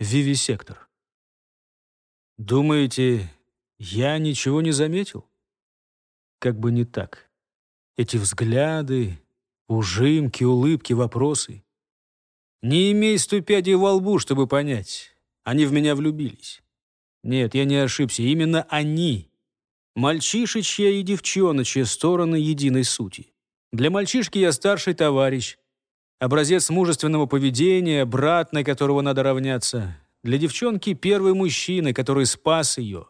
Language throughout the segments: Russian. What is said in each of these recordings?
вивисектор. Думаете, я ничего не заметил? Как бы не так. Эти взгляды, ужимки, улыбки, вопросы. Не имей ступяди во лбу, чтобы понять. Они в меня влюбились. Нет, я не ошибся. Именно они. Мальчишечья и девчоночья стороны единой сути. Для мальчишки я старший товарищ, образец мужественного поведения, брат, на которого надо равняться. Для девчонки первый мужчина, который спас ее,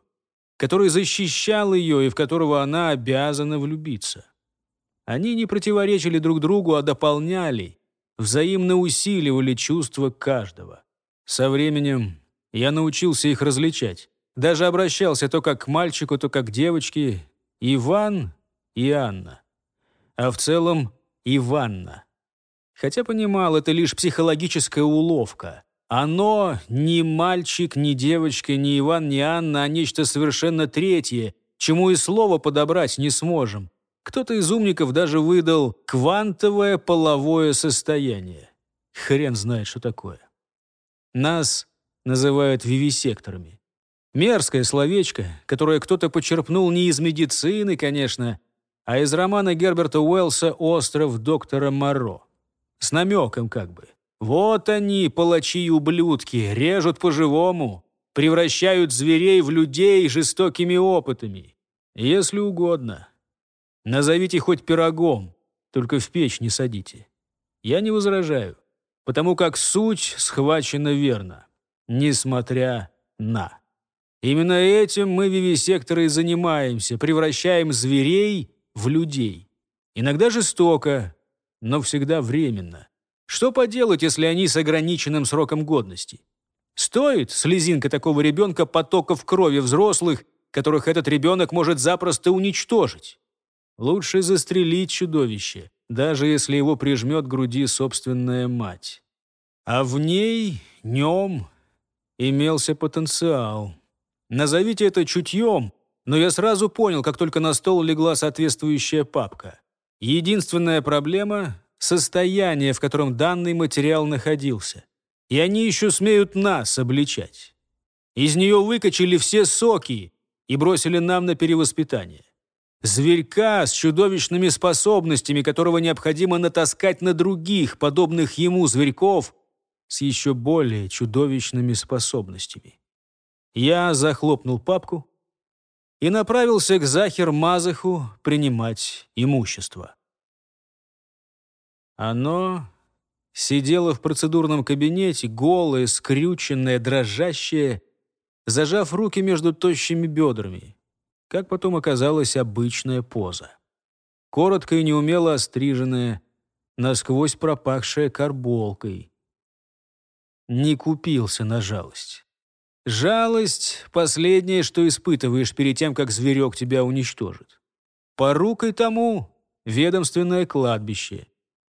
который защищал ее и в которого она обязана влюбиться. Они не противоречили друг другу, а дополняли, взаимно усиливали чувства каждого. Со временем я научился их различать. Даже обращался то как к мальчику, то как к девочке. Иван и Анна. А в целом Иванна. Хотя понимал, это лишь психологическая уловка. Оно ни мальчик, ни девочка, ни Иван, ни Анна, а нечто совершенно третье, чему и слова подобрать не сможем. Кто-то из умников даже выдал «квантовое половое состояние». Хрен знает, что такое. Нас называют вивисекторами. Мерзкое словечко, которое кто-то почерпнул не из медицины, конечно, а из романа Герберта Уэллса «Остров доктора Моро». С намеком как бы. Вот они, палачи и ублюдки, режут по-живому, превращают зверей в людей жестокими опытами. Если угодно. Назовите хоть пирогом, только в печь не садите. Я не возражаю, потому как суть схвачена верно, несмотря на. Именно этим мы, вивисекторы, занимаемся, превращаем зверей в людей. Иногда жестоко, но всегда временно. Что поделать, если они с ограниченным сроком годности? Стоит слезинка такого ребенка потоков крови взрослых, которых этот ребенок может запросто уничтожить? Лучше застрелить чудовище, даже если его прижмет груди собственная мать. А в ней, нем, имелся потенциал. Назовите это чутьем, но я сразу понял, как только на стол легла соответствующая папка. Единственная проблема — состояние, в котором данный материал находился. И они еще смеют нас обличать. Из нее выкачали все соки и бросили нам на перевоспитание. Зверька с чудовищными способностями, которого необходимо натаскать на других, подобных ему зверьков, с еще более чудовищными способностями. Я захлопнул папку и направился к Захер Мазаху принимать имущество. Оно сидело в процедурном кабинете, голое, скрюченное, дрожащее, зажав руки между тощими бедрами как потом оказалось, обычная поза. Коротко и неумело остриженная, насквозь пропахшая карболкой. Не купился на жалость. Жалость — последнее, что испытываешь перед тем, как зверек тебя уничтожит. Порукой тому — ведомственное кладбище.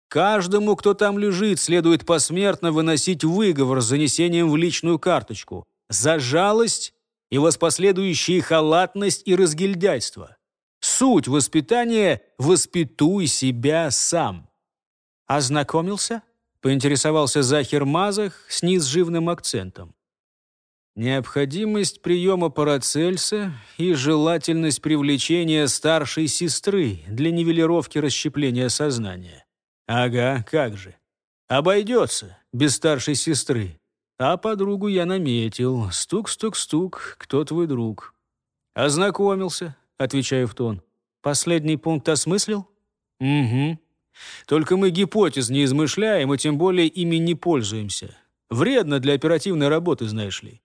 Каждому, кто там лежит, следует посмертно выносить выговор с занесением в личную карточку. За жалость и воспоследующие халатность и разгильдяйство. Суть воспитания – воспитуй себя сам. «Ознакомился?» – поинтересовался Захер Мазах с неизживным акцентом. Необходимость приема Парацельса и желательность привлечения старшей сестры для нивелировки расщепления сознания. Ага, как же. Обойдется без старшей сестры. А подругу я наметил. Стук-стук-стук, кто твой друг? Ознакомился, отвечаю в тон. Последний пункт осмыслил? Угу. Только мы гипотез не измышляем, и тем более ими не пользуемся. Вредно для оперативной работы, знаешь ли.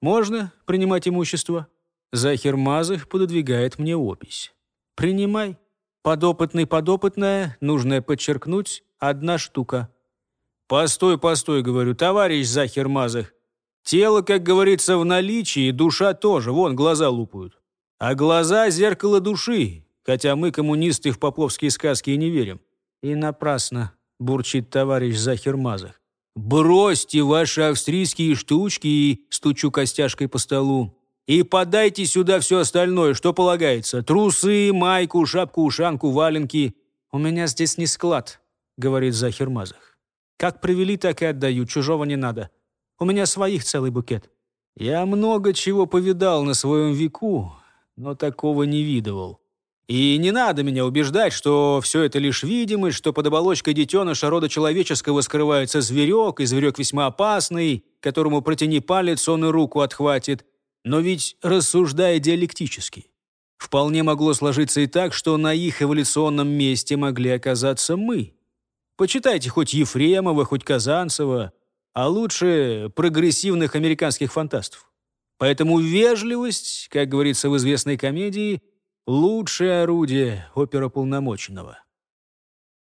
Можно принимать имущество? Захер Мазых пододвигает мне опись. Принимай. Подопытный подопытная, нужно подчеркнуть, одна штука. «Постой, постой», — говорю, товарищ Захер Мазах. Тело, как говорится, в наличии, душа тоже, вон, глаза лупают. А глаза — зеркало души, хотя мы, коммунисты, в поповские сказки и не верим. И напрасно, бурчит товарищ Захер Мазах. «Бросьте ваши австрийские штучки и...» — стучу костяшкой по столу. «И подайте сюда все остальное, что полагается. Трусы, майку, шапку-ушанку, валенки». «У меня здесь не склад», — говорит Захер Мазах. Как привели, так и отдаю, чужого не надо. У меня своих целый букет». «Я много чего повидал на своем веку, но такого не видывал. И не надо меня убеждать, что все это лишь видимость, что под оболочкой детеныша рода человеческого скрывается зверек, и зверек весьма опасный, которому протяни палец, он и руку отхватит. Но ведь рассуждая диалектически, вполне могло сложиться и так, что на их эволюционном месте могли оказаться мы. Почитайте хоть Ефремова, хоть Казанцева, а лучше прогрессивных американских фантастов. Поэтому вежливость, как говорится в известной комедии – лучшее орудие оперополномоченного.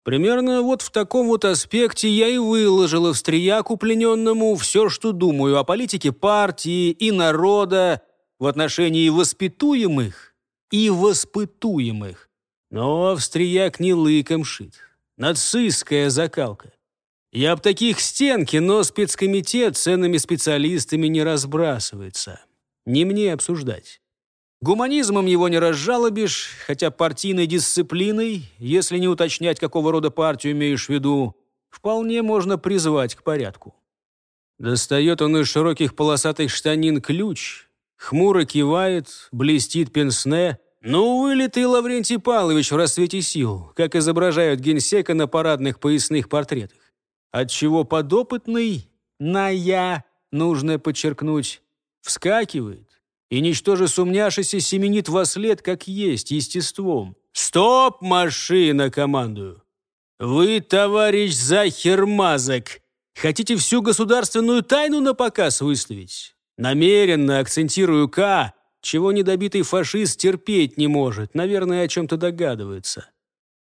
Примерно вот в таком вот аспекте я и выложила в стрияку плененному все, что думаю о политике партии и народа в отношении воспитуемых и воспытуемых. Но австрияк не лыком шит. Нацистская закалка. Я об таких стенке, но спецкомитет ценными специалистами не разбрасывается. Не мне обсуждать. Гуманизмом его не разжалобишь, хотя партийной дисциплиной, если не уточнять, какого рода партию имеешь в виду, вполне можно призвать к порядку. Достает он из широких полосатых штанин ключ, хмуро кивает, блестит пенсне. Ну, вылитый Лаврентий Павлович в рассвете сил, как изображают генсека на парадных поясных портретах. Отчего подопытный, на «я», нужно подчеркнуть, вскакивает, и, ничтоже сумняшися, семенит во след, как есть, естеством. «Стоп, машина!» — командую. «Вы, товарищ Захермазок, хотите всю государственную тайну на показ выставить? Намеренно акцентирую «К», чего недобитый фашист терпеть не может, наверное, о чем-то догадывается.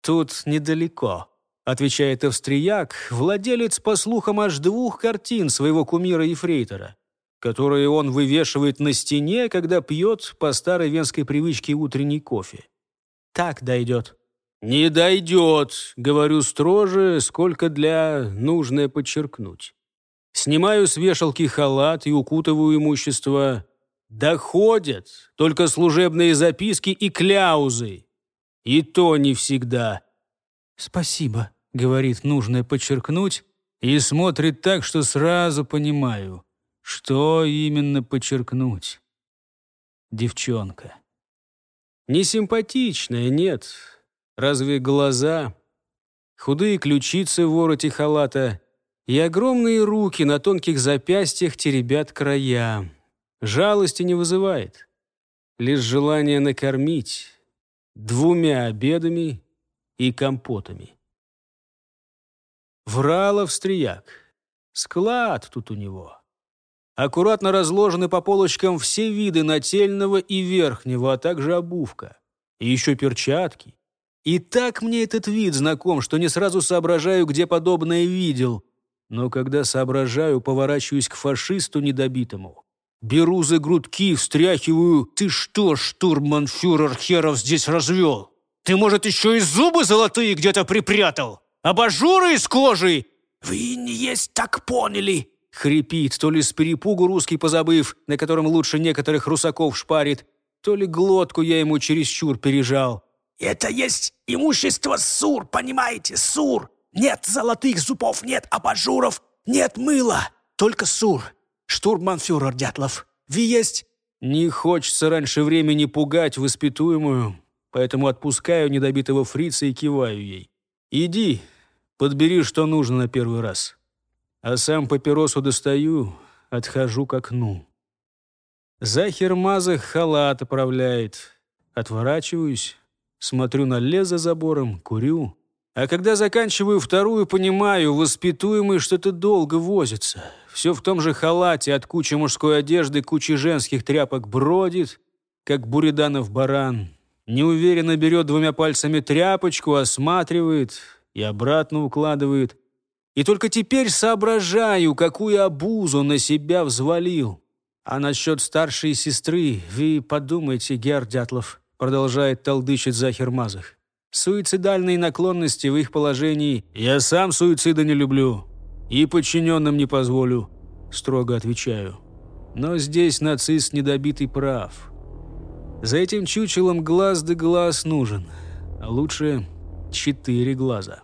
Тут недалеко». — отвечает австрияк, владелец, по слухам, аж двух картин своего кумира-ефрейтора которые он вывешивает на стене, когда пьет по старой венской привычке утренний кофе. Так дойдет. «Не дойдет», — говорю строже, сколько для нужное подчеркнуть. Снимаю с вешалки халат и укутываю имущество. Доходят только служебные записки и кляузы. И то не всегда. «Спасибо», — говорит нужное подчеркнуть, и смотрит так, что сразу понимаю — что именно подчеркнуть? Девчонка. Несимпатичная, нет. Разве глаза? Худые ключицы в вороте халата и огромные руки на тонких запястьях теребят края. Жалости не вызывает. Лишь желание накормить двумя обедами и компотами. Врал австрияк. Склад тут у него. Аккуратно разложены по полочкам все виды нательного и верхнего, а также обувка. И еще перчатки. И так мне этот вид знаком, что не сразу соображаю, где подобное видел. Но когда соображаю, поворачиваюсь к фашисту недобитому. Беру за грудки, встряхиваю. «Ты что, штурманфюрер Херов здесь развел? Ты, может, еще и зубы золотые где-то припрятал? Абажуры из кожи?» «Вы не есть так поняли!» Хрипит, то ли с перепугу русский позабыв, на котором лучше некоторых русаков шпарит, то ли глотку я ему чересчур пережал. «Это есть имущество СУР, понимаете, СУР! Нет золотых зубов, нет абажуров, нет мыла, только СУР! Штурманфюрер Дятлов, вы есть...» Не хочется раньше времени пугать воспитуемую, поэтому отпускаю недобитого фрица и киваю ей. «Иди, подбери, что нужно на первый раз» а сам папиросу достаю, отхожу к окну. Захер Мазах халат оправляет. Отворачиваюсь, смотрю на лес за забором, курю. А когда заканчиваю вторую, понимаю, воспитуемый что-то долго возится. Все в том же халате, от кучи мужской одежды, кучи женских тряпок бродит, как буриданов баран. Неуверенно берет двумя пальцами тряпочку, осматривает и обратно укладывает. И только теперь соображаю, какую обузу на себя взвалил. А насчет старшей сестры вы подумайте, Гер Дятлов, продолжает толдычить Захер Мазах. Суицидальные наклонности в их положении я сам суицида не люблю и подчиненным не позволю, строго отвечаю. Но здесь нацист недобитый прав. За этим чучелом глаз да глаз нужен, а лучше четыре глаза.